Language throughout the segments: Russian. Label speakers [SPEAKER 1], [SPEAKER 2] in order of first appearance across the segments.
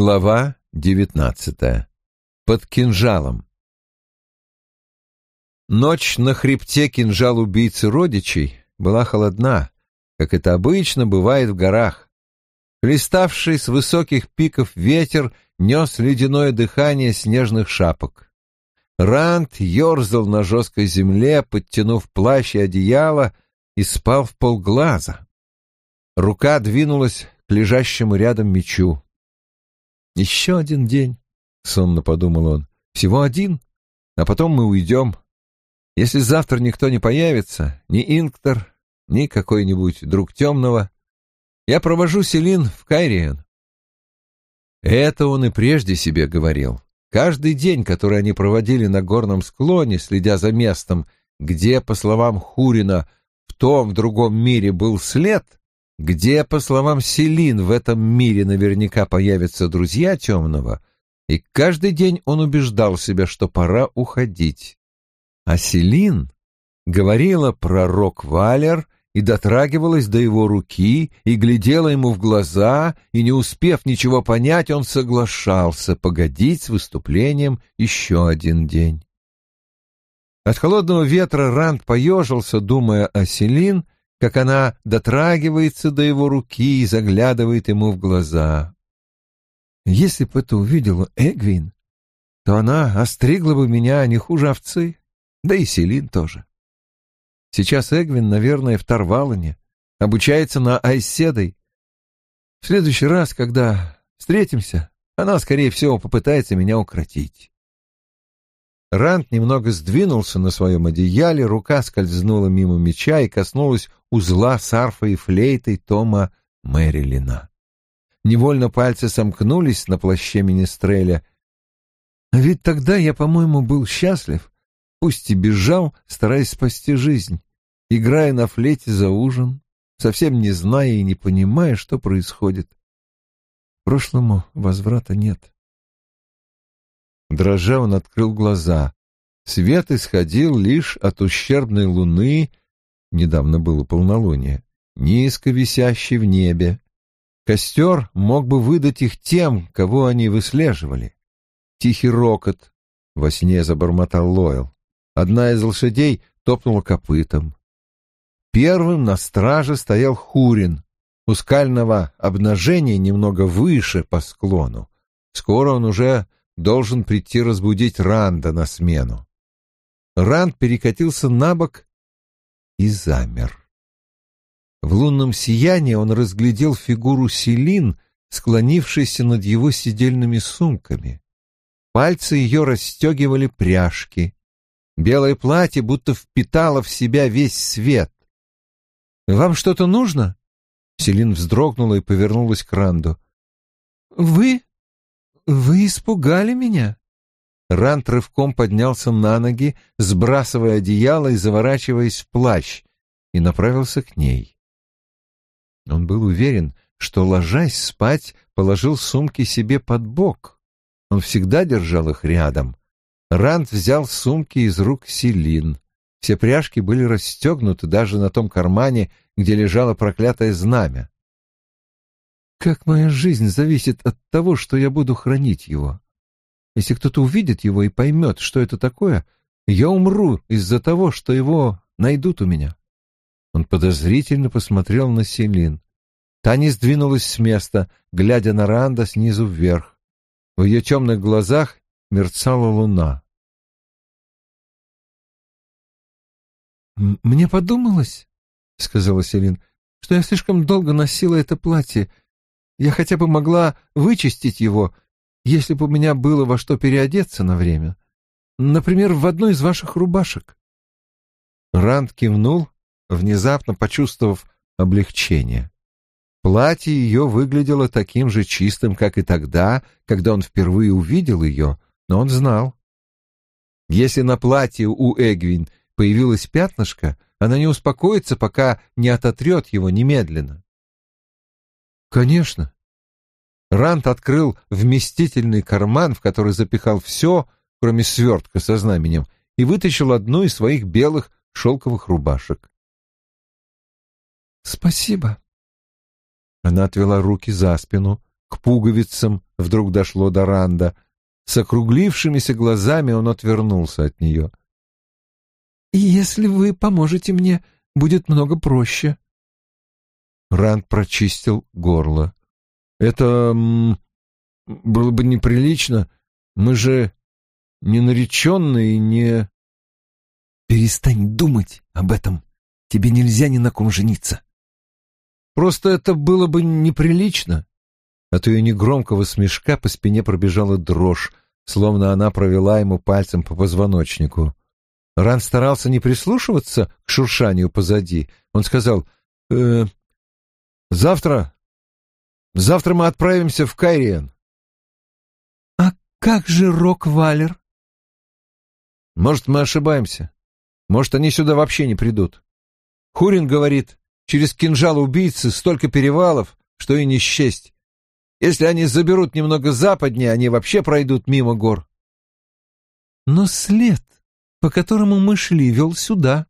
[SPEAKER 1] Глава девятнадцатая. Под кинжалом. Ночь на хребте кинжал убийцы родичей была холодна, как это обычно бывает в горах. Хлеставший с высоких пиков ветер нес ледяное дыхание снежных шапок. Ранд ерзал на жесткой земле, подтянув плащ и одеяло, и спал в полглаза. Рука двинулась к лежащему рядом мечу. «Еще один день», — сонно подумал он, — «всего один, а потом мы уйдем. Если завтра никто не появится, ни Инктор, ни какой-нибудь друг темного, я провожу Селин в Кайриен». Это он и прежде себе говорил. Каждый день, который они проводили на горном склоне, следя за местом, где, по словам Хурина, в том в другом мире был след, где, по словам Селин, в этом мире наверняка появятся друзья темного, и каждый день он убеждал себя, что пора уходить. А Селин говорила про Рок-Валер и дотрагивалась до его руки, и глядела ему в глаза, и, не успев ничего понять, он соглашался погодить с выступлением еще один день. От холодного ветра Ранд поежился, думая о Селин — как она дотрагивается до его руки и заглядывает ему в глаза. Если бы это увидела Эгвин, то она остригла бы меня не хуже овцы, да и Селин тоже. Сейчас Эгвин, наверное, в Тарвалане, обучается на Айседой. В следующий раз, когда встретимся, она, скорее всего, попытается меня укротить. Рант немного сдвинулся на своем одеяле, рука скользнула мимо меча и коснулась узла с арфой и флейтой Тома Мэрилина. Невольно пальцы сомкнулись на плаще Министреля. А ведь тогда я, по-моему, был счастлив, пусть и бежал, стараясь спасти жизнь, играя на флейте за ужин, совсем не зная и не понимая, что происходит. Прошлому возврата нет. Дрожа он открыл глаза. Свет исходил лишь от ущербной луны, недавно было полнолуние, низко висящей в небе. Костер мог бы выдать их тем, кого они выслеживали. Тихий рокот во сне забормотал Лойл. Одна из лошадей топнула копытом. Первым на страже стоял Хурин, у скального обнажения немного выше по склону. Скоро он уже должен прийти разбудить Ранда на смену. Ранд перекатился на бок и замер. В лунном сиянии он разглядел фигуру Селин, склонившейся над его сидельными сумками. Пальцы ее расстегивали пряжки. Белое платье будто впитало в себя весь свет. «Вам что-то нужно?» Селин вздрогнула и повернулась к Ранду. «Вы?» «Вы испугали меня?» Рант рывком поднялся на ноги, сбрасывая одеяло и заворачиваясь в плащ, и направился к ней. Он был уверен, что, ложась спать, положил сумки себе под бок. Он всегда держал их рядом. Рант взял сумки из рук Селин. Все пряжки были расстегнуты даже на том кармане, где лежало проклятое знамя. Как моя жизнь зависит от того, что я буду хранить его. Если кто-то увидит его и поймет, что это такое, я умру из-за того, что его найдут у меня. Он подозрительно посмотрел на Селин. Та не сдвинулась с места, глядя на Ранда снизу вверх. В ее темных глазах мерцала луна. «Мне подумалось, — сказала Селин, — что я слишком долго носила это платье, я хотя бы могла вычистить его, если бы у меня было во что переодеться на время. Например, в одну из ваших рубашек. Ранд кивнул, внезапно почувствовав облегчение. Платье ее выглядело таким же чистым, как и тогда, когда он впервые увидел ее, но он знал. Если на платье у Эгвин появилось пятнышко, она не успокоится, пока не ототрет его немедленно. Конечно. Рант открыл вместительный карман, в который запихал все, кроме свертка со знаменем, и вытащил одну из своих белых шелковых рубашек. «Спасибо». Она отвела руки за спину, к пуговицам вдруг дошло до Ранда. С округлившимися глазами он отвернулся от нее.
[SPEAKER 2] «И если вы поможете мне, будет много проще».
[SPEAKER 1] Ранд прочистил горло. «Это было бы неприлично. Мы же не нареченные не...»
[SPEAKER 2] «Перестань думать об этом. Тебе нельзя ни на ком жениться».
[SPEAKER 1] «Просто это было бы неприлично». От ее негромкого смешка по спине пробежала дрожь, словно она провела ему пальцем по позвоночнику. Ран старался не прислушиваться к шуршанию позади. Он сказал, э, «Завтра... Завтра мы отправимся в Кайриен».
[SPEAKER 2] «А как же Рок-Валер?»
[SPEAKER 1] «Может, мы ошибаемся. Может, они сюда вообще не придут. Хурин говорит, через кинжал убийцы столько перевалов, что и не счесть. Если они заберут немного западнее, они вообще пройдут мимо гор.
[SPEAKER 2] Но след, по которому мы шли, вел сюда.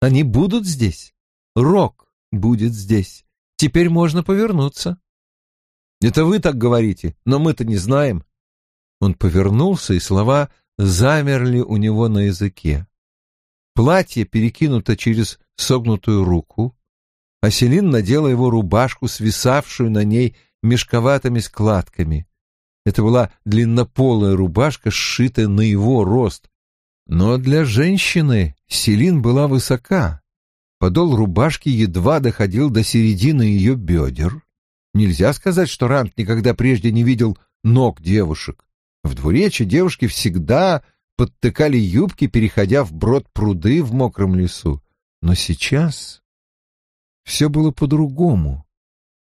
[SPEAKER 2] Они будут здесь. Рок будет здесь. Теперь можно повернуться.
[SPEAKER 1] Это вы так говорите, но мы-то не знаем. Он повернулся, и слова замерли у него на языке. Платье перекинуто через согнутую руку, а Селин надела его рубашку, свисавшую на ней мешковатыми складками. Это была длиннополая рубашка, сшитая на его рост. Но для женщины Селин была высока. Подол рубашки едва доходил до середины ее бедер. Нельзя сказать, что Рант никогда прежде не видел ног девушек. В двуречи девушки всегда подтыкали юбки, переходя в брод пруды в мокром лесу. Но сейчас все было по-другому.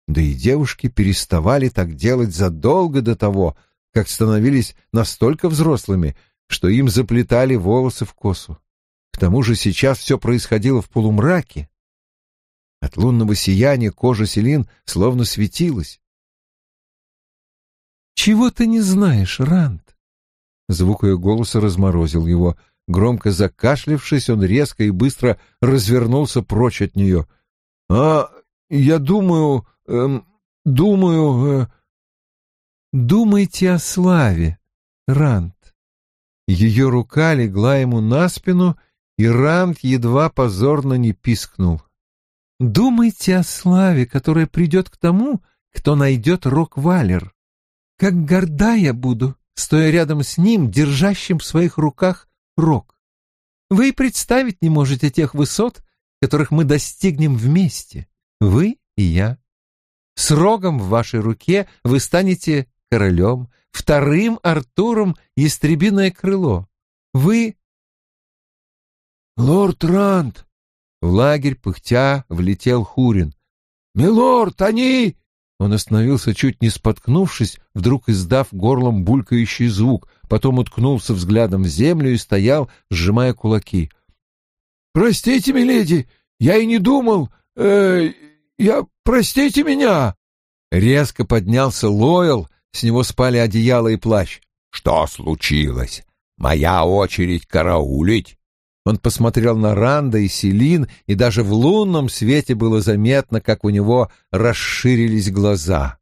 [SPEAKER 1] Да и девушки переставали так делать задолго до того, как становились настолько взрослыми, что им заплетали волосы в косу. К тому же сейчас все происходило в полумраке. От лунного сияния кожа Селин словно светилась.
[SPEAKER 2] «Чего ты не знаешь, Ранд?»
[SPEAKER 1] Звук ее голоса разморозил его. Громко закашлявшись, он резко и быстро развернулся прочь от нее. «А я думаю... Эм, думаю...» э...
[SPEAKER 2] «Думайте о славе, Рант».
[SPEAKER 1] Ее рука легла ему на спину, и Рант едва позорно не пискнул.
[SPEAKER 2] «Думайте о славе, которая придет к тому, кто найдет Рок-Валер. Как горда я буду, стоя рядом с ним, держащим в своих руках рог. Вы и представить не можете тех высот, которых мы достигнем вместе, вы и я. С рогом в вашей руке вы станете королем, вторым Артуром Ястребиное крыло. Вы...
[SPEAKER 1] «Лорд Ранд!» В лагерь пыхтя влетел Хурин. «Милорд, они...» Он остановился, чуть не споткнувшись, вдруг издав горлом булькающий звук, потом уткнулся взглядом в землю и стоял, сжимая кулаки. «Простите, миледи, я и не думал... Э, я... Простите меня!» Резко поднялся Лойл, с него спали одеяло и плащ. «Что случилось? Моя очередь караулить!» Он посмотрел на Ранда и Селин, и даже в лунном свете было заметно, как у него расширились глаза.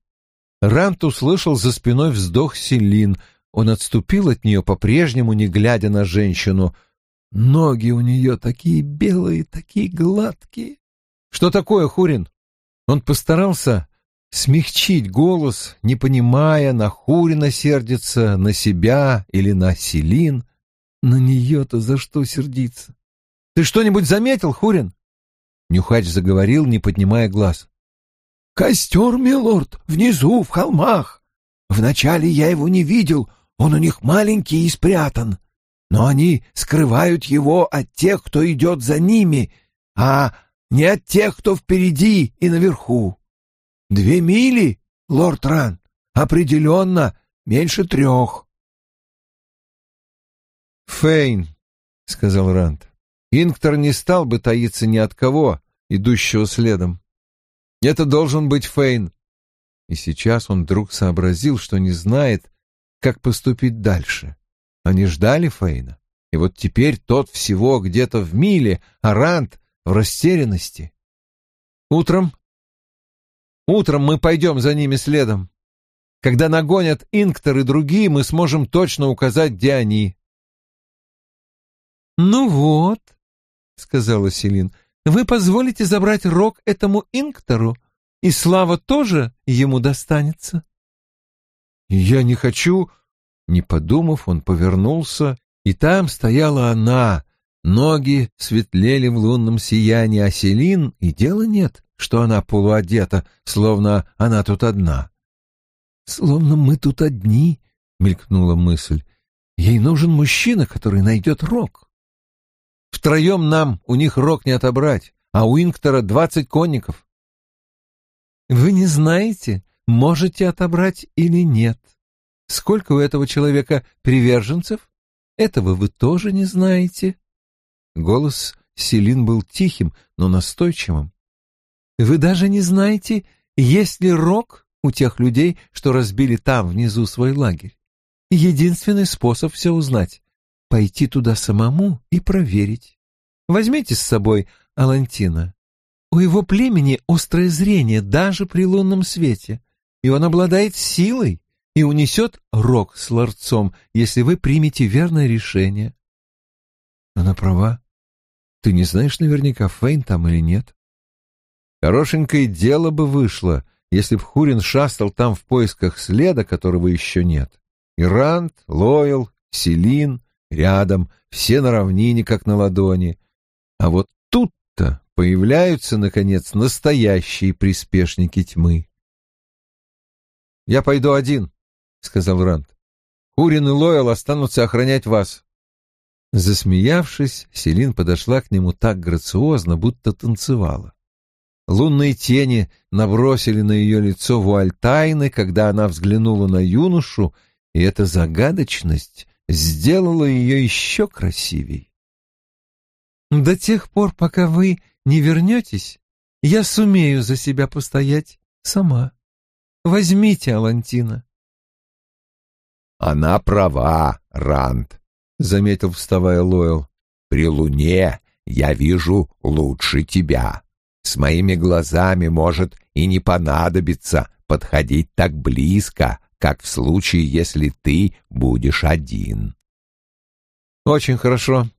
[SPEAKER 1] Ранд услышал за спиной вздох Селин. Он отступил от нее по-прежнему, не глядя на женщину. Ноги у нее такие белые, такие гладкие. «Что такое, Хурин?» Он постарался смягчить голос, не понимая, на Хурина сердится, на себя или на Селин. На нее-то за что сердиться? Ты что-нибудь заметил, Хурин? Нюхач заговорил, не поднимая глаз. Костер, милорд, внизу, в холмах. Вначале я его не видел, он у них маленький и спрятан. Но они скрывают его от тех, кто идет за ними, а не от тех, кто впереди и наверху. Две мили, лорд Ран, определенно меньше трех. «Фейн», — сказал Ранд. «Инктор не стал бы таиться ни от кого, идущего следом. Это должен быть Фейн». И сейчас он вдруг сообразил, что не знает, как поступить дальше. Они ждали Фейна, и вот теперь тот всего где-то в миле, а Ранд в растерянности. «Утром? Утром мы пойдем за ними следом. Когда нагонят Инктор и другие, мы сможем точно указать, где они.
[SPEAKER 2] «Ну вот», — сказала Селин, — «вы позволите забрать рог этому Инктору, и слава тоже ему достанется».
[SPEAKER 1] «Я не хочу...» Не подумав, он повернулся, и там стояла она, ноги светлели в лунном сиянии, а Селин и дела нет, что она полуодета, словно она тут одна. «Словно мы тут одни», — мелькнула мысль. «Ей нужен мужчина, который найдет рог». Втроем нам у них рог не отобрать, а у Инктора двадцать конников.
[SPEAKER 2] Вы не знаете, можете отобрать или нет. Сколько у этого человека приверженцев? Этого вы тоже не знаете. Голос Селин был тихим, но настойчивым. Вы даже не знаете, есть ли рог у тех людей, что разбили там внизу свой лагерь. Единственный способ все узнать — пойти туда самому и проверить. Возьмите с собой Алантина. У его племени острое зрение даже при лунном свете, и он обладает силой и унесет рог с ларцом, если вы примете верное решение.
[SPEAKER 1] Она права. Ты не знаешь наверняка, Фейн там или нет. Хорошенькое дело бы вышло, если б Хурин шастал там в поисках следа, которого еще нет. Ирант, Лойл, Селин рядом, все на равнине, как на ладони. А вот тут-то появляются, наконец, настоящие приспешники тьмы. «Я пойду один», — сказал Ранд. «Хурин и Лойл останутся охранять вас». Засмеявшись, Селин подошла к нему так грациозно, будто танцевала. Лунные тени набросили на ее лицо вуаль тайны, когда она взглянула на юношу, и эта загадочность сделала ее еще красивей.
[SPEAKER 2] «До тех пор, пока вы не вернетесь, я сумею за себя постоять сама. Возьмите Алантина».
[SPEAKER 3] «Она права, Ранд», — заметил, вставая Лойл. «При луне я вижу лучше тебя». С моими глазами может и не понадобиться подходить так близко, как в случае, если ты будешь один.
[SPEAKER 1] Очень хорошо.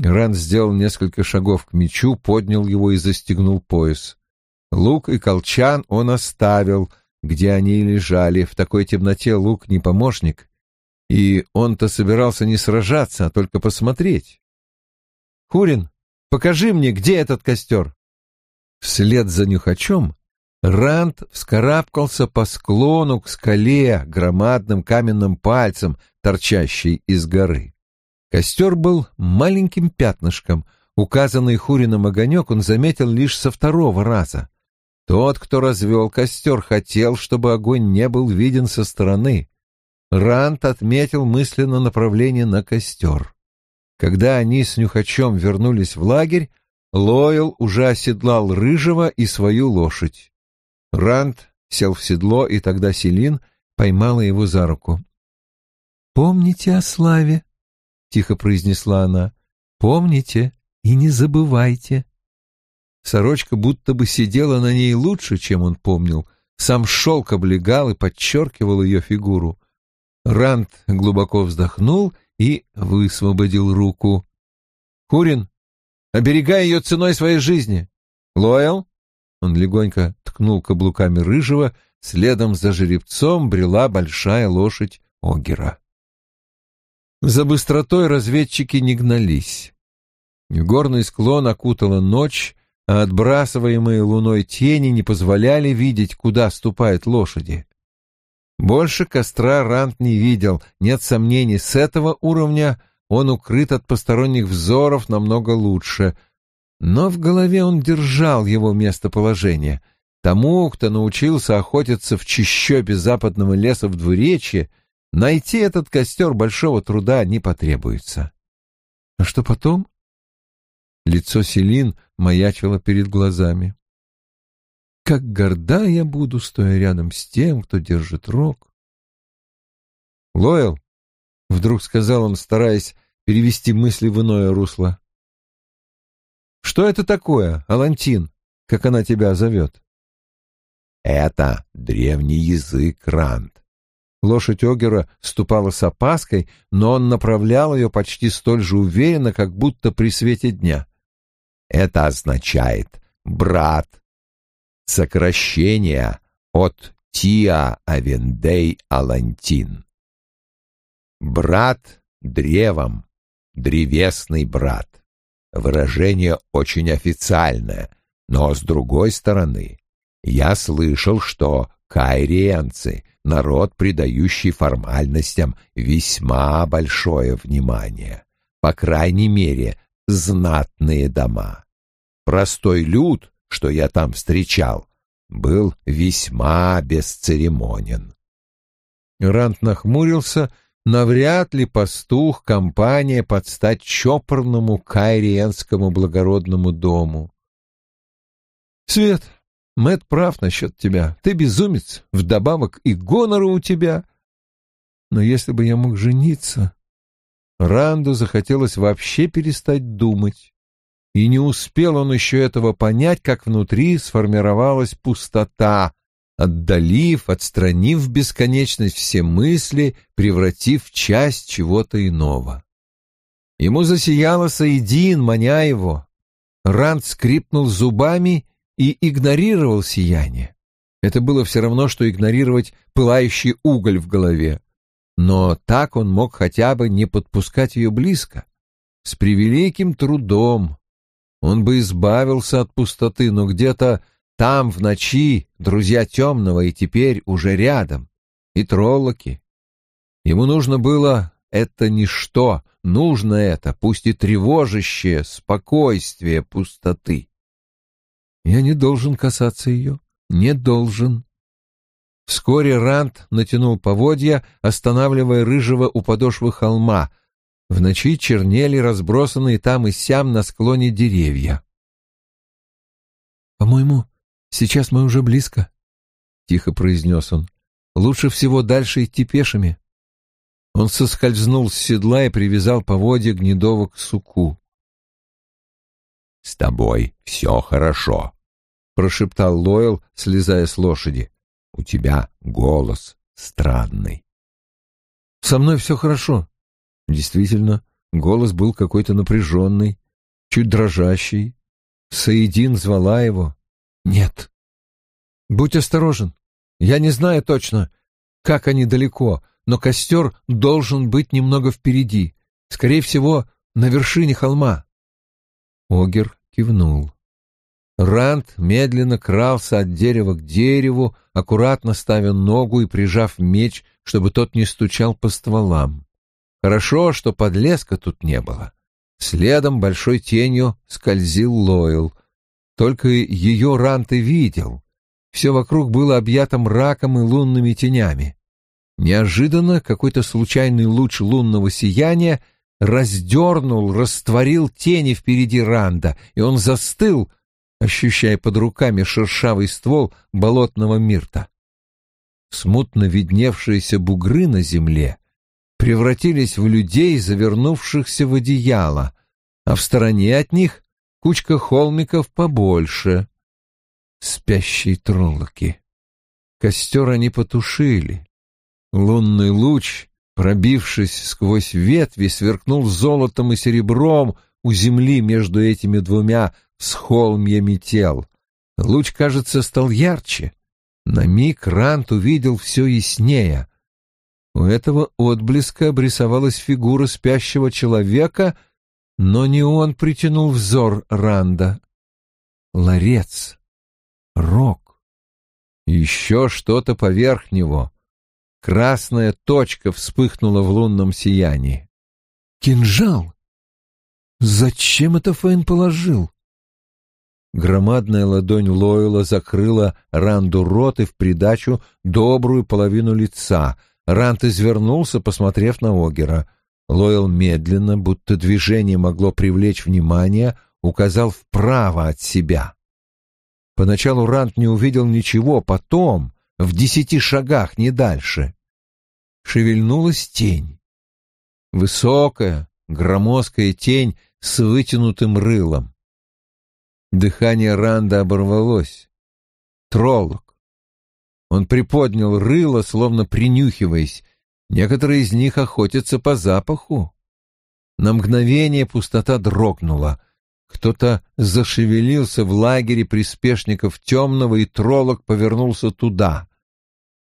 [SPEAKER 1] Ран сделал несколько шагов к мечу, поднял его и застегнул пояс. Лук и колчан он оставил, где они лежали. В такой темноте лук не помощник. И он-то собирался не сражаться, а только посмотреть. «Хурин, покажи мне, где этот костер?» Вслед за нюхачом Ранд вскарабкался по склону к скале громадным каменным пальцем, торчащей из горы. Костер был маленьким пятнышком. Указанный Хурином огонек он заметил лишь со второго раза. Тот, кто развел костер, хотел, чтобы огонь не был виден со стороны. Ранд отметил мысленно направление на костер. Когда они с Нюхачом вернулись в лагерь, Лойл уже оседлал рыжего и свою лошадь. Ранд сел в седло, и тогда Селин поймала его за руку.
[SPEAKER 2] «Помните о славе», — тихо произнесла она. «Помните и не забывайте».
[SPEAKER 1] Сорочка будто бы сидела на ней лучше, чем он помнил. Сам шелк облегал и подчеркивал ее фигуру. Ранд глубоко вздохнул и высвободил руку. «Курин, Оберегай ее ценой своей жизни. Лоэл?» Он легонько ткнул каблуками рыжего, следом за жеребцом брела большая лошадь Огера. За быстротой разведчики не гнались. Горный склон окутала ночь, а отбрасываемые луной тени не позволяли видеть, куда ступают лошади. Больше костра Рант не видел, нет сомнений, с этого уровня он укрыт от посторонних взоров намного лучше, но в голове он держал его местоположение. Тому, кто научился охотиться в чащобе западного леса в двуречье, найти этот костер большого труда не потребуется. А что потом? Лицо Селин маячило перед глазами. Как горда я буду, стоя рядом с тем, кто держит рог. Лойл, — вдруг сказал он, стараясь перевести мысли в иное русло. «Что это такое, Алантин, как она тебя зовет?»
[SPEAKER 3] Это древний язык, Рант.
[SPEAKER 1] Лошадь Огера ступала с опаской, но он направлял ее почти столь же уверенно, как будто при свете дня.
[SPEAKER 3] Это означает «брат». Сокращение от Тиа Авендей Алантин. Брат древом, древесный брат. Выражение очень официальное, но, с другой стороны, я слышал, что кайриенцы — народ, придающий формальностям весьма большое внимание. По крайней мере, знатные дома. Простой люд, что я там встречал, был весьма бесцеремонен.
[SPEAKER 1] Рант нахмурился, навряд ли пастух компания под стать чопорному кайриенскому благородному дому. Свет, Мэт прав насчет тебя. Ты безумец, вдобавок и гонора у тебя. Но если бы я мог жениться... Ранду захотелось вообще перестать думать. И не успел он еще этого понять, как внутри сформировалась пустота, отдалив, отстранив бесконечность все мысли, превратив в часть чего-то иного. Ему засияло Саидин, маня его. Ранд скрипнул зубами и игнорировал сияние. Это было все равно, что игнорировать пылающий уголь в голове. Но так он мог хотя бы не подпускать ее близко. С превеликим трудом. Он бы избавился от пустоты, но где-то там, в ночи, друзья темного и теперь уже рядом. И троллоки. Ему нужно было это ничто, нужно это, пусть и тревожащее спокойствие пустоты. Я не должен касаться ее, не должен. Вскоре Рант натянул поводья, останавливая рыжего у подошвы холма. В ночи чернели разбросанные там и сям на склоне деревья. «По-моему, сейчас мы уже близко», — тихо произнес он. «Лучше всего дальше идти пешими». Он соскользнул с седла и привязал поводья гнедого к суку.
[SPEAKER 3] «С тобой все хорошо», — прошептал Лойл, слезая с лошади. «У тебя голос странный».
[SPEAKER 1] «Со мной все хорошо». Действительно, голос был какой-то напряженный, чуть дрожащий. Саидин звала его. «Нет». «Будь осторожен. Я не знаю точно, как они далеко, но костер должен быть немного впереди, скорее всего, на вершине холма». Огер кивнул. Ранд медленно крался от дерева к дереву, аккуратно ставя ногу и прижав меч, чтобы тот не стучал по стволам. Хорошо, что подлеска тут не было. Следом большой тенью скользил Лойл. Только ее Рант и видел. Все вокруг было объято мраком и лунными тенями. Неожиданно какой-то случайный луч лунного сияния раздернул, растворил тени впереди Ранда, и он застыл, ощущая под руками шершавый ствол болотного мирта. Смутно видневшиеся бугры на земле превратились в людей, завернувшихся в одеяло, а в стороне от них кучка холмиков побольше. Спящие троллоки. Костер они потушили. Лунный луч пробившись сквозь ветви, сверкнул золотом и серебром у земли между этими двумя схолмьями тел. Луч, кажется, стал ярче. На миг Рант увидел все яснее. У этого отблеска обрисовалась фигура спящего человека, но не он притянул взор Ранда. Ларец, рог, еще что-то поверх него, Красная точка вспыхнула в лунном сиянии. «Кинжал! Зачем это Фейн положил?» Громадная ладонь Лойла закрыла Ранду рот и в придачу добрую половину лица. Ранд извернулся, посмотрев на Огера. Лойл медленно, будто движение могло привлечь внимание, указал вправо от себя. Поначалу Ранд не увидел ничего, потом в десяти шагах, не дальше. Шевельнулась тень. Высокая, громоздкая тень с вытянутым рылом. Дыхание Ранда оборвалось. Троллок. Он приподнял рыло, словно принюхиваясь. Некоторые из них охотятся по запаху. На мгновение пустота дрогнула. Кто-то зашевелился в лагере приспешников темного, и троллок повернулся туда.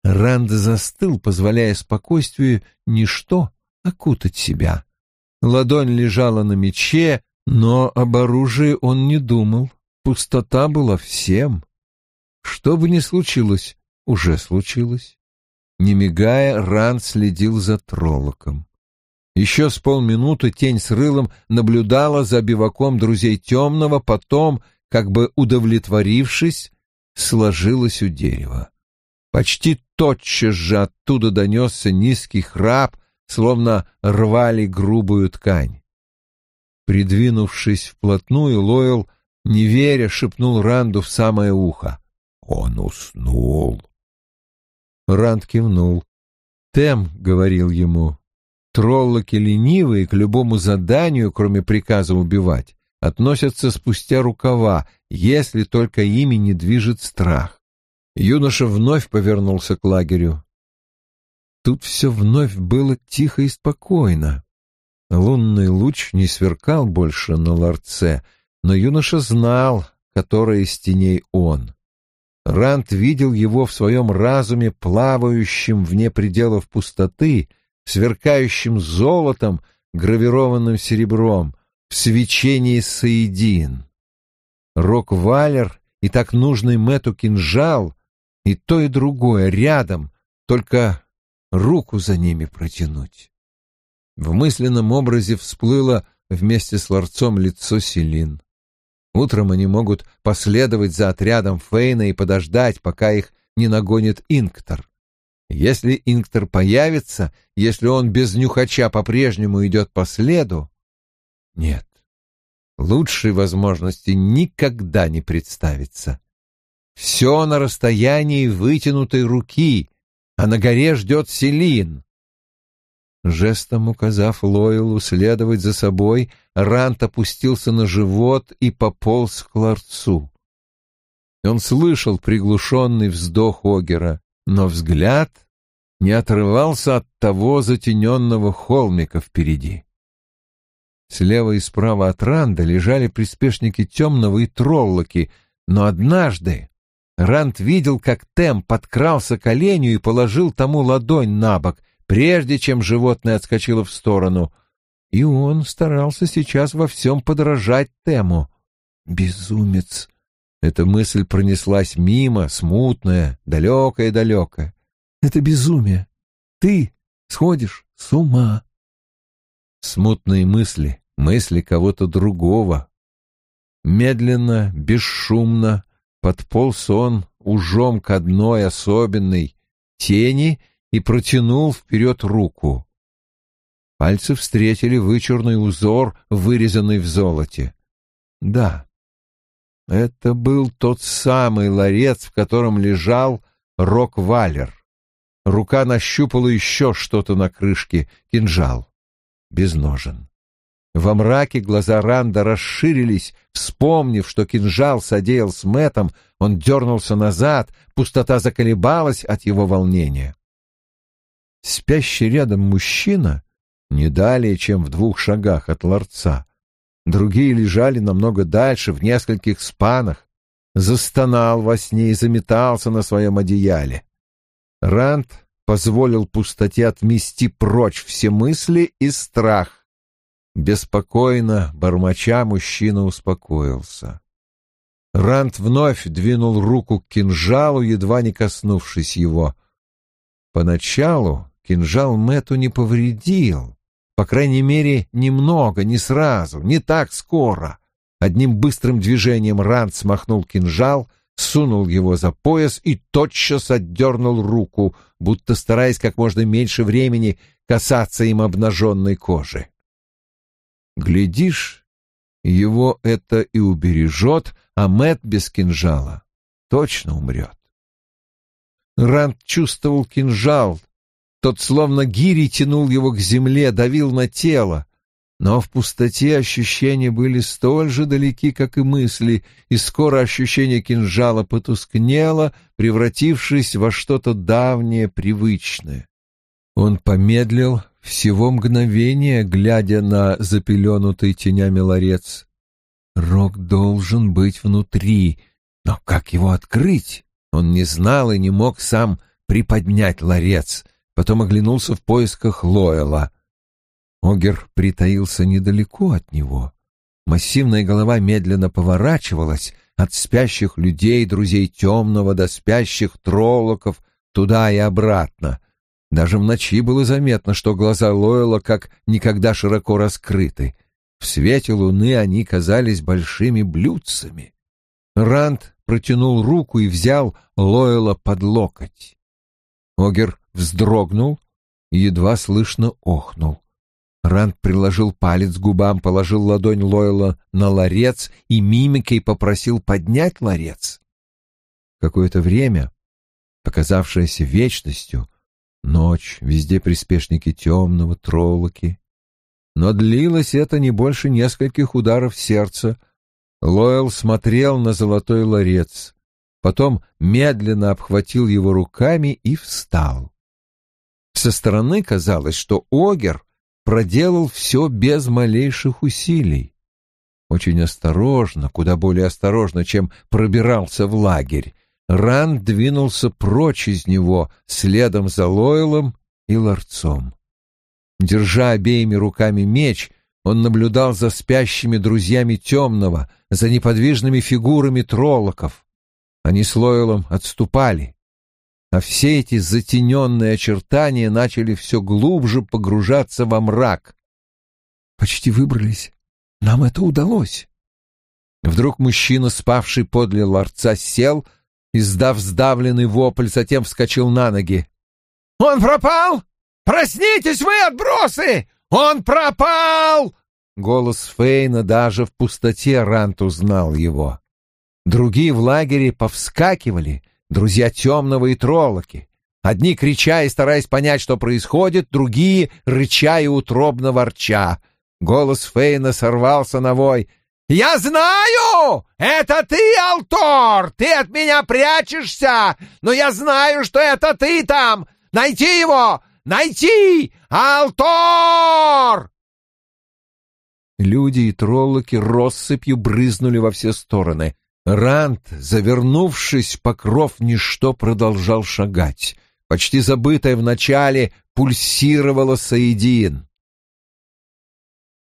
[SPEAKER 1] Ранд застыл, позволяя спокойствию ничто окутать себя. Ладонь лежала на мече, но об оружии он не думал. Пустота была всем. Что бы ни случилось, уже случилось. Не мигая, Ранд следил за троллоком. Еще с полминуты тень с рылом наблюдала за биваком друзей темного, потом, как бы удовлетворившись, сложилась у дерева. Почти тотчас же оттуда донесся низкий храп, словно рвали грубую ткань. Придвинувшись вплотную, Лойл, не веря, шепнул Ранду в самое ухо. «Он уснул». Ранд кивнул. Тем говорил ему, троллоки ленивые к любому заданию, кроме приказа убивать, относятся спустя рукава, если только ими не движет страх. Юноша вновь повернулся к лагерю. Тут все вновь было тихо и спокойно. Лунный луч не сверкал больше на ларце, но юноша знал, который из теней он. Рант видел его в своем разуме, плавающим вне пределов пустоты, сверкающим золотом, гравированным серебром, в свечении Саидин. Рок-валер и так нужный Мэту кинжал, и то, и другое рядом, только руку за ними протянуть. В мысленном образе всплыло вместе с ларцом лицо Селин. Утром они могут последовать за отрядом Фейна и подождать, пока их не нагонит Инктор. Если Инктор появится, если он без нюхача по-прежнему идет по следу... Нет, лучшей возможности никогда не представится. Все на расстоянии вытянутой руки, а на горе ждет Селин. Жестом указав Лойлу следовать за собой, Рант опустился на живот и пополз к ларцу. Он слышал приглушенный вздох Огера, но взгляд не отрывался от того затененного холмика впереди. Слева и справа от Ранда лежали приспешники темного и троллоки, но однажды Ранд видел, как Тем подкрался к оленю и положил тому ладонь на бок, прежде чем животное отскочило в сторону. И он старался сейчас во всем подражать Тему. «Безумец!» Эта мысль пронеслась мимо, смутная, далекая-далекая. «Это безумие! Ты сходишь с ума!» Смутные мысли, мысли кого-то другого. Медленно, бесшумно, подполз он ужом к одной особенной тени и протянул вперед руку. Пальцы встретили вычурный узор, вырезанный в золоте. Да, это был тот самый ларец, в котором лежал Рок-Валер. Рука нащупала еще что-то на крышке, кинжал, без ножен. Во мраке глаза Ранда расширились, вспомнив, что кинжал содеял с Мэтом, он дернулся назад, пустота заколебалась от его волнения. Спящий рядом мужчина не далее, чем в двух шагах от ларца. Другие лежали намного дальше, в нескольких спанах. Застонал во сне и заметался на своем одеяле. Ранд позволил пустоте отмести прочь все мысли и страх Беспокойно, бормоча, мужчина успокоился. Рант вновь двинул руку к кинжалу, едва не коснувшись его. Поначалу кинжал Мэту не повредил, по крайней мере, немного, не сразу, не так скоро. Одним быстрым движением Рант смахнул кинжал, сунул его за пояс и тотчас отдернул руку, будто стараясь как можно меньше времени касаться им обнаженной кожи. Глядишь, его это и убережет, а Мэт без кинжала точно умрет. Ранд чувствовал кинжал, тот словно гири тянул его к земле, давил на тело, но в пустоте ощущения были столь же далеки, как и мысли, и скоро ощущение кинжала потускнело, превратившись во что-то давнее, привычное. Он помедлил всего мгновение, глядя на запеленутый тенями ларец. Рог должен быть внутри, но как его открыть? Он не знал и не мог сам приподнять ларец. Потом оглянулся в поисках Лоэла. Огер притаился недалеко от него. Массивная голова медленно поворачивалась от спящих людей, друзей темного, до спящих троллоков, туда и обратно. Даже в ночи было заметно, что глаза Лойла как никогда широко раскрыты. В свете луны они казались большими блюдцами. Ранд протянул руку и взял Лойла под локоть. Огер вздрогнул и едва слышно охнул. Ранд приложил палец к губам, положил ладонь Лойла на ларец и мимикой попросил поднять ларец. Какое-то время, показавшееся вечностью, ночь, везде приспешники темного, троллоки. Но длилось это не больше нескольких ударов сердца. Лойл смотрел на золотой ларец, потом медленно обхватил его руками и встал. Со стороны казалось, что Огер проделал все без малейших усилий. Очень осторожно, куда более осторожно, чем пробирался в лагерь, Ран двинулся прочь из него, следом за Лойлом и ларцом. Держа обеими руками меч, он наблюдал за спящими друзьями темного, за неподвижными фигурами троллоков. Они с Лойлом отступали а все эти затененные очертания начали все глубже погружаться во мрак. «Почти выбрались. Нам это удалось». Вдруг мужчина, спавший подле ларца, сел, издав сдавленный вопль, затем вскочил на ноги. «Он пропал! Проснитесь вы, отбросы! Он пропал!» Голос Фейна даже в пустоте Рант узнал его. Другие в лагере повскакивали, друзья темного и троллоки. Одни крича и стараясь понять, что происходит, другие рыча и утробно ворча. Голос Фейна сорвался на вой. «Я знаю! Это ты, Алтор! Ты от меня прячешься! Но я знаю, что это ты там! Найти его! Найти! Алтор!» Люди и троллоки россыпью брызнули во все стороны. Рант, завернувшись в покров ничто, продолжал шагать. Почти забытое вначале пульсировало Саидин.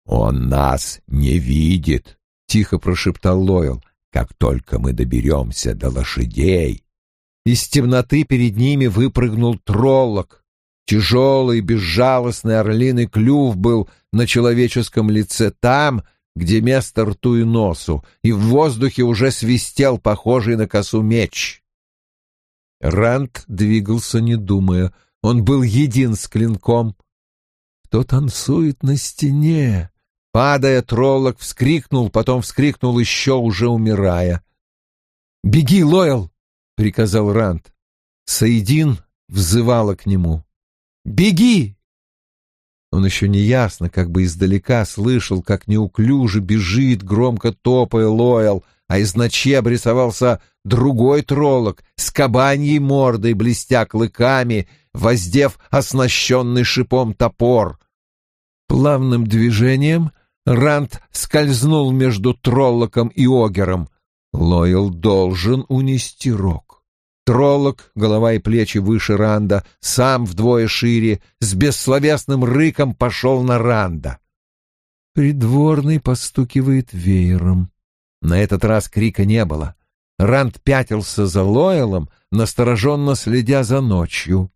[SPEAKER 3] «Он нас не видит», — тихо прошептал Лойл. «Как только мы доберемся до лошадей...»
[SPEAKER 1] Из темноты перед ними выпрыгнул троллок. Тяжелый, безжалостный орлиный клюв был на человеческом лице там, — где место рту и носу, и в воздухе уже свистел похожий на косу меч. Рант двигался, не думая. Он был един с клинком. «Кто танцует на стене?» Падая, троллок вскрикнул, потом вскрикнул еще, уже умирая. «Беги, Лойл!» — приказал Рант. Саидин взывала к нему. «Беги!» Он еще неясно, как бы издалека слышал, как неуклюже бежит, громко топая Лоэл, а из ночи обрисовался другой троллок с кабаньей мордой, блестя клыками, воздев оснащенный шипом топор. Плавным движением Рант скользнул между троллоком и огером. Лойл должен унести рог. Троллок, голова и плечи выше Ранда, сам вдвое шире, с бессловесным рыком пошел на Ранда. Придворный постукивает веером. На этот раз крика не было. Ранд пятился за Лойлом, настороженно следя за ночью.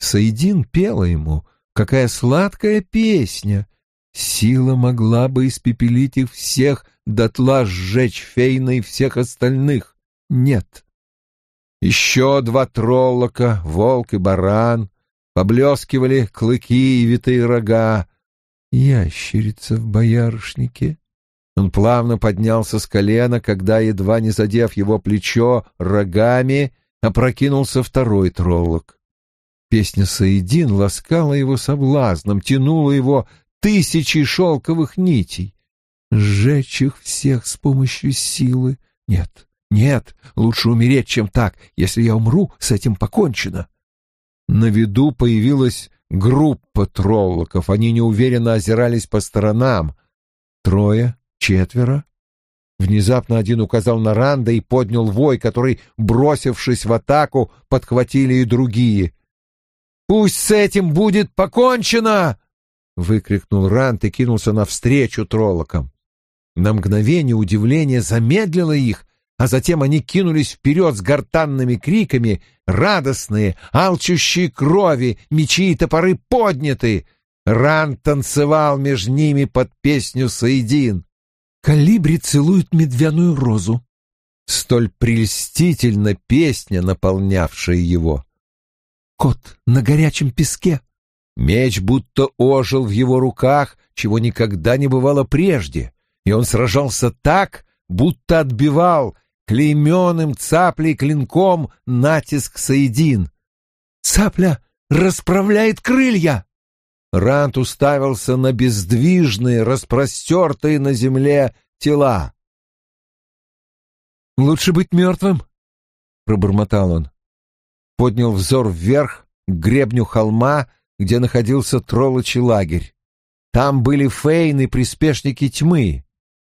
[SPEAKER 1] Саидин пела ему, какая сладкая песня. Сила могла бы испепелить их всех, дотла сжечь Фейна и всех остальных. Нет, еще два троллока, волк и баран, поблескивали клыки и витые рога. Ящерица в боярышнике. Он плавно поднялся с колена, когда, едва не задев его плечо рогами, опрокинулся второй троллок. Песня Саидин ласкала его соблазном, тянула его тысячи шелковых нитей. Сжечь их всех с помощью силы? Нет, нет, лучше умереть, чем так. Если я умру, с этим покончено. На виду появилась группа троллоков. Они неуверенно озирались по сторонам. Трое, четверо. Внезапно один указал на Ранда и поднял вой, который, бросившись в атаку, подхватили и другие. «Пусть с этим будет покончено!» — выкрикнул Ранд и кинулся навстречу троллокам. На мгновение удивление замедлило их, а затем они кинулись вперед с гортанными криками, радостные, алчущие крови, мечи и топоры подняты. Ран танцевал между ними под песню «Соедин». «Калибри целует медвяную розу». Столь прельстительна песня, наполнявшая его. «Кот на горячем песке». Меч будто ожил в его руках, чего никогда не бывало прежде, и он сражался так, будто отбивал клейменным цаплей клинком натиск Саидин. «Цапля расправляет крылья!» Рант уставился на бездвижные, распростертые на земле тела. «Лучше быть мертвым», — пробормотал он. Поднял взор вверх, к гребню холма, где находился троллочий лагерь. Там были фейны, приспешники тьмы,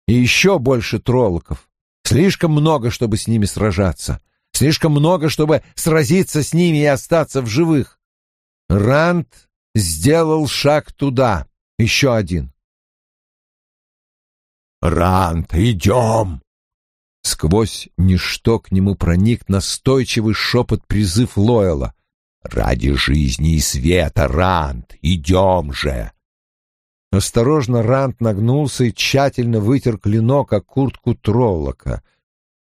[SPEAKER 1] и еще больше троллоков. Слишком много, чтобы с ними сражаться. Слишком много, чтобы сразиться с ними и остаться в живых. Ранд сделал шаг туда. Еще один.
[SPEAKER 3] «Ранд, идем!»
[SPEAKER 1] Сквозь ничто к нему проник настойчивый шепот призыв Лойла.
[SPEAKER 3] «Ради жизни и света, Ранд, идем же!»
[SPEAKER 1] Осторожно Рант нагнулся и тщательно вытер клинок о куртку Троллока.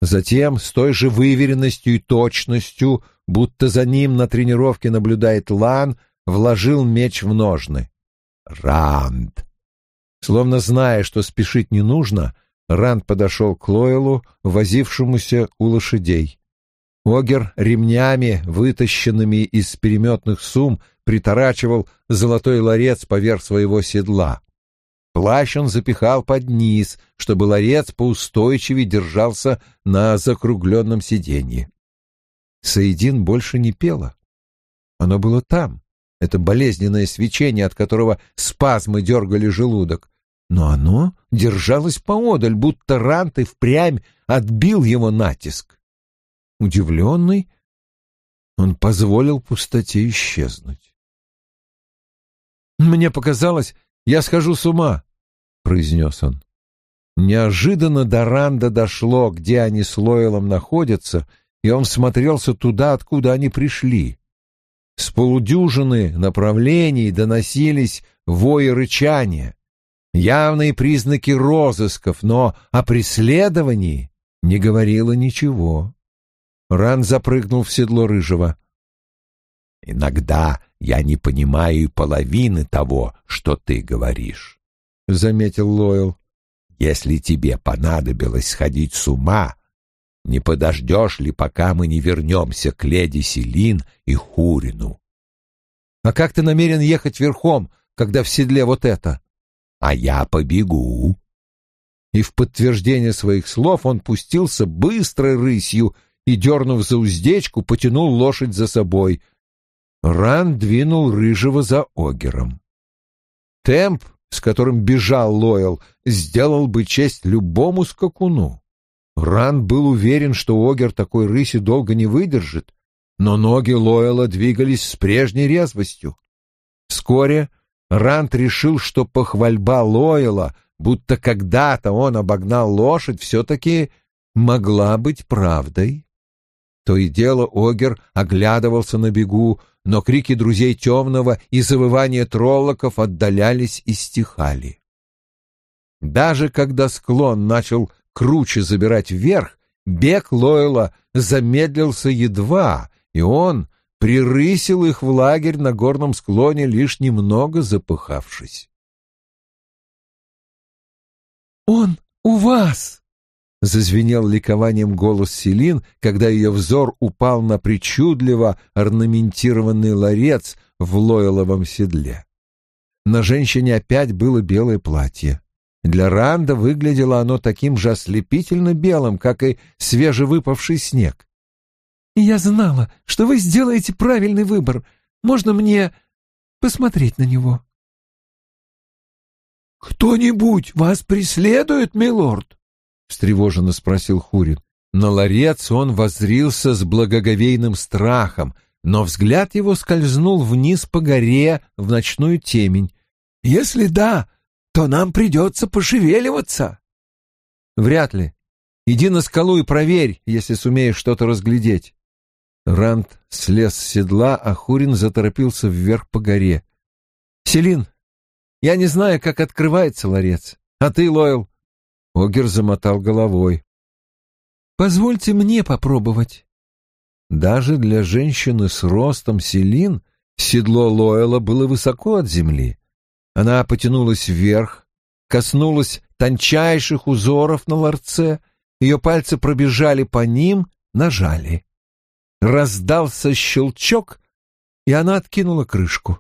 [SPEAKER 1] Затем, с той же выверенностью и точностью, будто за ним на тренировке наблюдает Лан, вложил меч в ножны.
[SPEAKER 3] «Ранд!»
[SPEAKER 1] Словно зная, что спешить не нужно, Ранд подошел к Лойлу, возившемуся у лошадей. Огер ремнями, вытащенными из переметных сумм, приторачивал золотой ларец поверх своего седла. Плащ он запихал под низ, чтобы ларец поустойчивее держался на закругленном сиденье. Саидин больше не пела. Оно было там, это болезненное свечение, от которого спазмы дергали желудок. Но оно держалось поодаль, будто Рант и впрямь отбил его натиск. Удивленный, он позволил пустоте исчезнуть. «Мне показалось, я схожу с ума», — произнес он. Неожиданно до Ранда дошло, где они с Лойлом находятся, и он смотрелся туда, откуда они пришли. С полудюжины направлений доносились вои рычания, явные признаки розысков, но о преследовании не говорило ничего. Ран запрыгнул в седло рыжего.
[SPEAKER 3] «Иногда я не понимаю и половины того, что ты говоришь», — заметил Лойл. «Если тебе понадобилось сходить с ума, не подождешь ли, пока мы не вернемся к леди Селин и Хурину?»
[SPEAKER 1] «А как ты намерен ехать верхом, когда в седле вот это?»
[SPEAKER 3] «А я побегу».
[SPEAKER 1] И в подтверждение своих слов он пустился быстрой рысью и, дернув за уздечку, потянул лошадь за собой — Ран двинул Рыжего за Огером. Темп, с которым бежал Лойл, сделал бы честь любому скакуну. Ран был уверен, что Огер такой рыси долго не выдержит, но ноги Лойла двигались с прежней резвостью. Вскоре Рант решил, что похвальба Лойла, будто когда-то он обогнал лошадь, все-таки могла быть правдой. То и дело Огер оглядывался на бегу, но крики друзей темного и завывания троллоков отдалялись и стихали. Даже когда склон начал круче забирать вверх, бег Лойла замедлился едва, и он прирысил их в лагерь на горном склоне, лишь немного запыхавшись. «Он у вас!» — зазвенел ликованием голос Селин, когда ее взор упал на причудливо орнаментированный ларец в лойловом седле. На женщине опять было белое платье. Для Ранда выглядело оно таким же ослепительно белым, как и свежевыпавший снег.
[SPEAKER 2] «Я знала, что вы сделаете правильный выбор. Можно мне посмотреть на него?»
[SPEAKER 3] «Кто-нибудь вас преследует, милорд?» — встревоженно спросил Хурин.
[SPEAKER 1] На ларец он воззрился с благоговейным страхом, но взгляд его скользнул вниз по горе в ночную темень.
[SPEAKER 3] «Если да, то нам придется пошевеливаться».
[SPEAKER 1] «Вряд ли. Иди на скалу и проверь, если сумеешь что-то разглядеть». Ранд слез с седла, а Хурин заторопился вверх по горе. «Селин, я не знаю, как открывается ларец. А ты, Лойл?» Огер замотал головой.
[SPEAKER 2] «Позвольте мне попробовать».
[SPEAKER 1] Даже для женщины с ростом Селин седло Лойла было высоко от земли. Она потянулась вверх, коснулась тончайших узоров на ларце, ее пальцы пробежали по ним, нажали. Раздался щелчок, и она откинула крышку.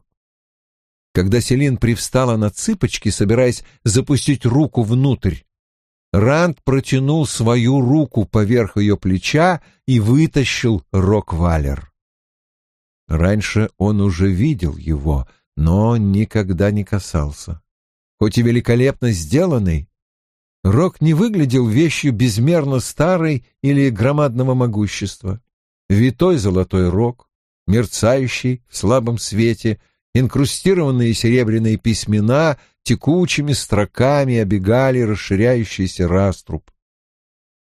[SPEAKER 1] Когда Селин привстала на цыпочки, собираясь запустить руку внутрь, Ранд протянул свою руку поверх ее плеча и вытащил Рок-Валер. Раньше он уже видел его, но никогда не касался. Хоть и великолепно сделанный, Рок не выглядел вещью безмерно старой или громадного могущества. Витой золотой рог, мерцающий в слабом свете, инкрустированные серебряные письмена текучими строками обегали расширяющийся раструб.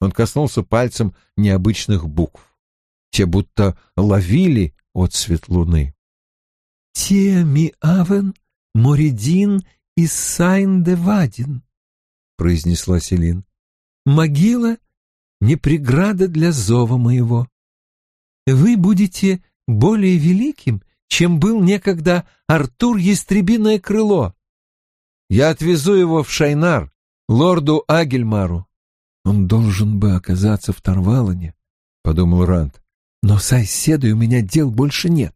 [SPEAKER 1] Он коснулся пальцем необычных букв. Те будто ловили отцвет луны.
[SPEAKER 2] «Те ми авен, моридин и сайн де вадин», — произнесла Селин. «Могила — не преграда для зова моего. Вы будете более великим, чем был некогда Артур Ястребиное крыло. Я отвезу его в Шайнар, лорду Агельмару. Он должен бы оказаться в Тарвалане, — подумал Ранд. Но с Айседой у меня дел больше нет.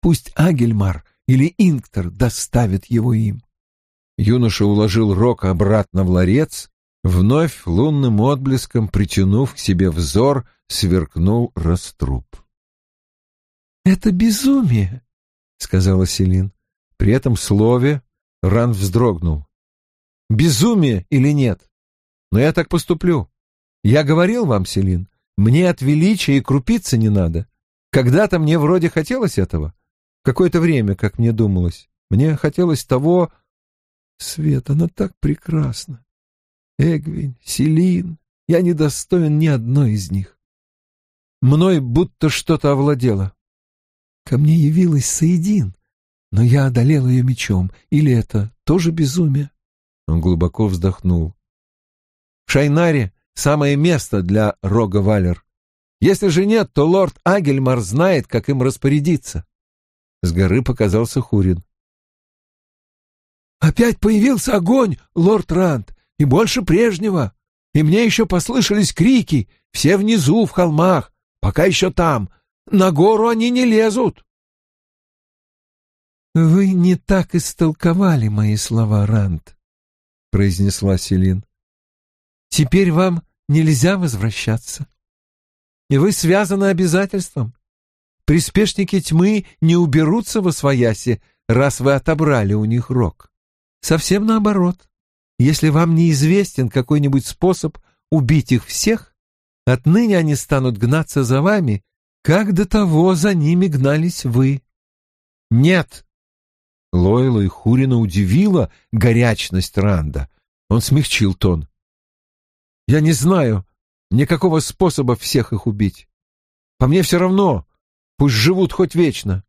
[SPEAKER 2] Пусть Агельмар или Инктор доставят его им.
[SPEAKER 1] Юноша уложил Рок обратно в ларец, вновь лунным отблеском притянув к себе взор, сверкнул раструб.
[SPEAKER 2] «Это безумие», — сказала Селин. При этом слове Ран вздрогнул. «Безумие или нет? Но я так поступлю. Я говорил вам, Селин, мне от величия и крупицы не надо. Когда-то мне вроде хотелось этого. Какое-то время, как мне думалось. Мне хотелось того... Свет, она так прекрасна. Эгвин, Селин, я недостоин ни одной из них. Мной будто что-то овладело. Ко мне явилась Саидин, но я одолел ее мечом. Или это тоже безумие? Он глубоко вздохнул. В Шайнаре самое место для Рога Валер. Если же нет, то лорд Агельмар знает, как им распорядиться. С горы показался Хурин. «Опять появился огонь, лорд Рант, и больше прежнего. И мне еще послышались крики, все внизу, в холмах, пока еще там. На гору они не лезут». «Вы не так истолковали мои слова, Рант», — произнесла Селин. «Теперь вам нельзя возвращаться. И вы связаны обязательством. Приспешники тьмы не уберутся во свояси, раз вы отобрали у них рог. Совсем наоборот. Если вам неизвестен какой-нибудь способ убить их всех, отныне они станут гнаться за вами, как до того за ними гнались вы. Нет, Лойла и Хурина удивила горячность Ранда. Он смягчил тон. «Я не знаю никакого способа всех их убить. По мне все равно, пусть живут хоть вечно».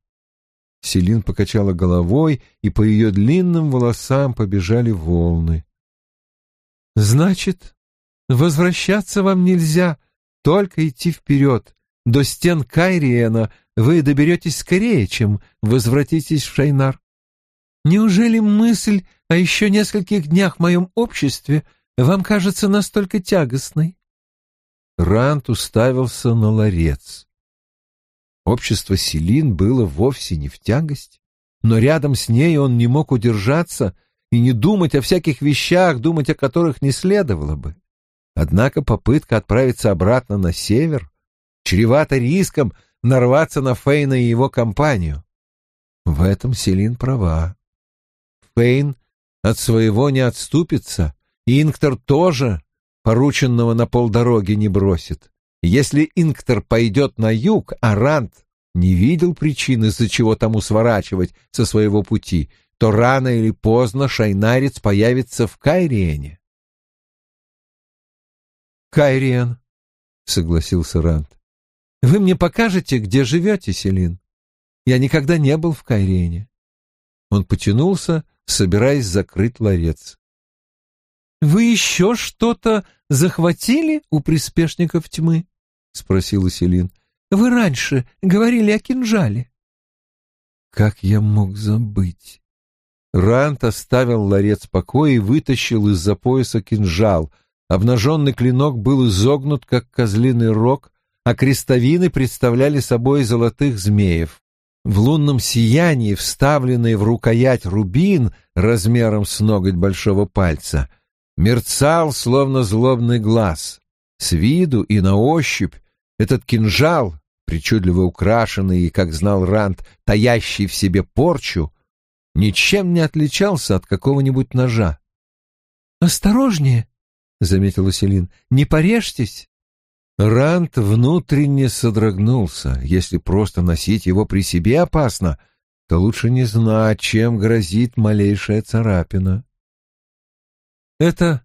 [SPEAKER 2] Селин покачала головой, и по ее длинным волосам побежали волны. «Значит, возвращаться вам нельзя, только идти вперед. До стен Кайриена вы доберетесь скорее, чем возвратитесь в Шайнар. Неужели мысль о еще нескольких днях в моем обществе вам кажется настолько тягостной?» Рант уставился на ларец. Общество Селин было вовсе не в тягость.
[SPEAKER 1] но рядом с ней он не мог удержаться и не думать о всяких вещах, думать о которых не следовало бы. Однако попытка отправиться обратно на север чревата риском нарваться на Фейна и его компанию. В этом Селин права. Фейн от своего не отступится, и Инктор тоже порученного на полдороги не бросит. Если Инктор пойдет на юг, а Рант не видел причин, из-за чего тому сворачивать со своего пути, то рано или поздно шайнарец появится в Кайриене.
[SPEAKER 2] «Кайриен», — согласился Рант. «Вы мне покажете, где живете, Селин? Я никогда не был в Кайриене». Он потянулся, собираясь закрыть ларец. «Вы еще что-то захватили у приспешников тьмы?» — спросила Селин. «Вы раньше говорили о кинжале». «Как я мог забыть?» Рант оставил ларец покоя и вытащил из-за пояса кинжал. Обнаженный клинок был изогнут, как козлиный рог, а крестовины представляли собой золотых змеев. В лунном сиянии, вставленный в рукоять рубин размером с ноготь большого пальца, мерцал, словно злобный глаз. С виду и на ощупь этот кинжал, причудливо украшенный и, как знал Ранд, таящий в себе порчу, ничем не отличался от какого-нибудь ножа. «Осторожнее!» — заметила Селин. «Не порежьтесь!» Рант внутренне содрогнулся. Если просто носить его при себе опасно, то лучше не знать, чем грозит малейшая царапина. «Это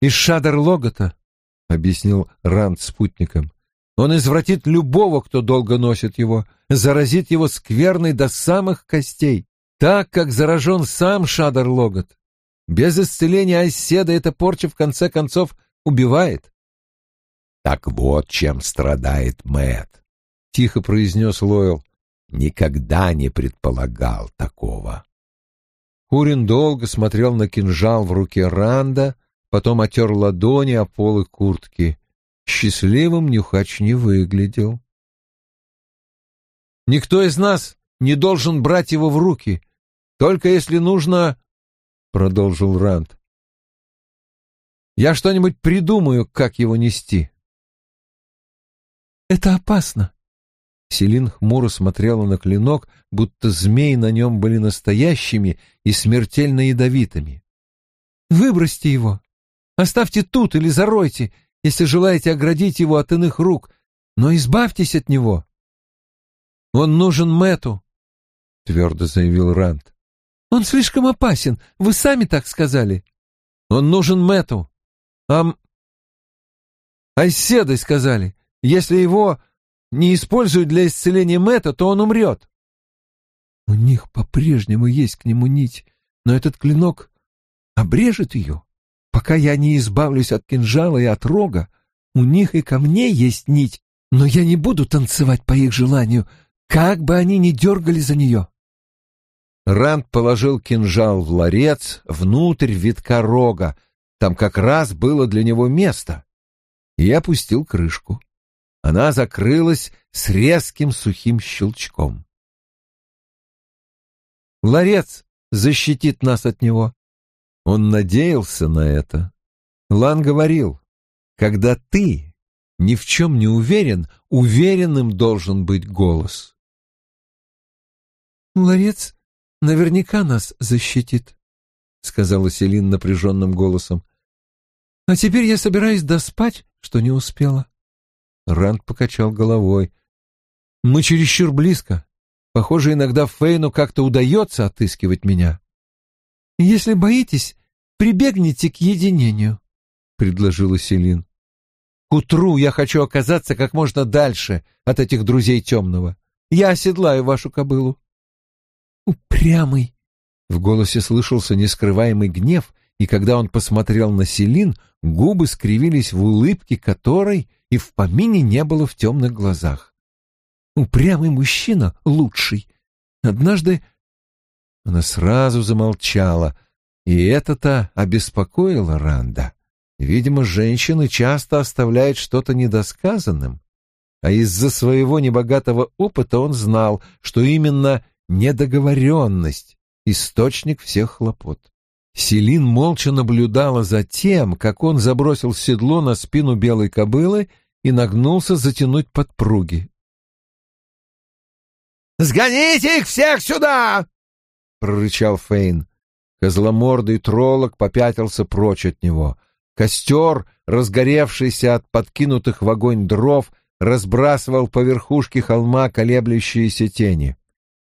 [SPEAKER 2] из Шадар-Логота», — объяснил Рант спутникам. «Он извратит любого, кто долго носит его, заразит его скверной до самых костей, так, как заражен сам Шадар-Логот. Без исцеления оседа эта порча в конце концов убивает.
[SPEAKER 3] Так вот, чем страдает Мэт, тихо произнес Лойл. Никогда не предполагал такого.
[SPEAKER 1] Хурин долго смотрел на кинжал в руке Ранда, потом отер ладони о полы куртки. Счастливым Нюхач не выглядел. «Никто из нас не должен брать его в руки, только если нужно...» — продолжил Ранд. «Я что-нибудь придумаю, как его нести». «Это опасно». Селин хмуро смотрела на клинок, будто змеи на нем были настоящими и смертельно ядовитыми. «Выбросьте его. Оставьте тут или заройте, если желаете оградить его от иных рук, но избавьтесь от него». «Он нужен Мэту», — твердо заявил Рант. «Он слишком опасен, вы сами так сказали». «Он нужен Мэту. Ам... Айседой сказали. Если его не используют для исцеления Мэтта, то он умрет. У них по-прежнему есть к нему нить, но этот клинок обрежет ее. Пока я не избавлюсь от кинжала и от рога, у них и ко мне есть нить, но я не буду танцевать по их желанию, как бы они ни дергали за нее. Ранд положил кинжал в ларец внутрь витка рога, там как раз было для него место, и опустил крышку она закрылась с резким сухим щелчком. Ларец защитит нас от него. Он надеялся на это. Лан говорил, когда ты ни в чем не уверен, уверенным должен быть голос. «Ларец наверняка нас защитит», — сказала Селин напряженным голосом. «А теперь я собираюсь доспать, что не успела». Ранд покачал головой. «Мы чересчур близко. Похоже, иногда Фейну как-то удается отыскивать меня». «Если боитесь, прибегните к единению», — предложила Селин. «К утру я хочу оказаться как можно дальше от этих друзей темного. Я оседлаю вашу кобылу». «Упрямый!» — в голосе слышался нескрываемый гнев, и когда он посмотрел на Селин, губы скривились в улыбке которой и в помине не было в темных глазах. Упрямый мужчина лучший. Однажды она сразу замолчала, и это-то обеспокоило Ранда. Видимо, женщины часто оставляют что-то недосказанным, а из-за своего небогатого опыта он знал, что именно недоговоренность, источник всех хлопот. Селин молча наблюдала за тем, как он забросил седло на спину белой кобылы и нагнулся затянуть подпруги.
[SPEAKER 3] «Сгоните их всех сюда!» — прорычал Фейн.
[SPEAKER 1] Козломордый троллок попятился прочь от него. Костер, разгоревшийся от подкинутых в огонь дров, разбрасывал по верхушке холма колеблющиеся тени.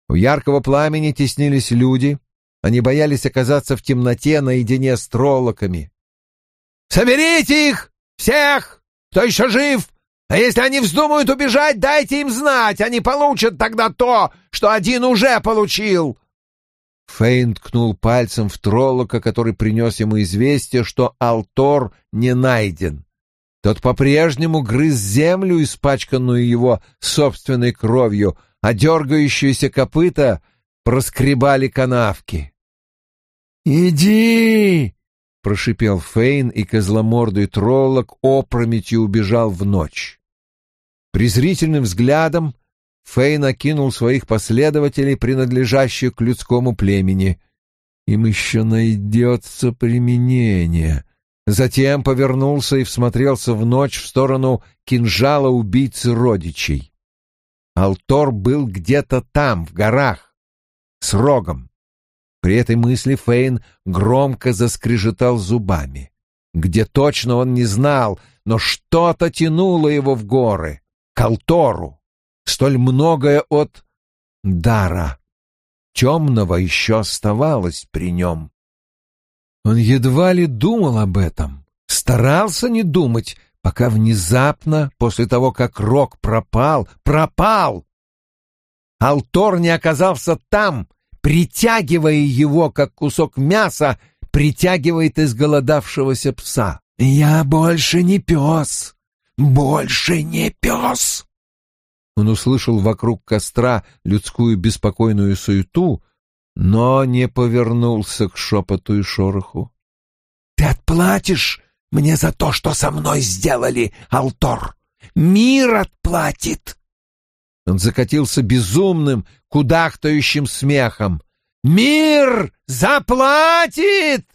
[SPEAKER 1] У яркого пламени теснились люди, они боялись оказаться в темноте наедине с троллоками.
[SPEAKER 3] «Соберите их! Всех! Кто еще жив! А если они вздумают убежать, дайте им знать! Они получат тогда то, что один уже получил!»
[SPEAKER 1] Фейн ткнул пальцем в троллока, который принес ему известие, что Алтор не найден. Тот по-прежнему грыз землю, испачканную его собственной кровью, а дергающиеся копыта проскребали канавки.
[SPEAKER 2] «Иди!»
[SPEAKER 1] — прошипел Фейн, и козломордый троллок опрометью убежал в ночь. Презрительным взглядом Фейн окинул своих последователей, принадлежащих к людскому племени. Им еще найдется применение. Затем повернулся и всмотрелся в ночь в сторону кинжала убийцы родичей. Алтор был где-то там, в горах, с рогом. При этой мысли Фейн громко заскрежетал зубами. Где точно он не знал, но что-то тянуло его в горы, к Алтору. Столь многое от дара. Темного еще оставалось при нем. Он едва ли думал об этом, старался не думать, пока внезапно, после того, как Рок пропал, пропал. Алтор не оказался там, притягивая его, как кусок мяса притягивает изголодавшегося пса. «Я больше не пес! Больше не пес!» Он услышал вокруг костра людскую беспокойную суету, но не повернулся к шепоту и шороху.
[SPEAKER 3] «Ты отплатишь мне за то, что со мной сделали, Алтор! Мир отплатит!»
[SPEAKER 1] Он закатился безумным, кудахтающим смехом. «Мир заплатит!»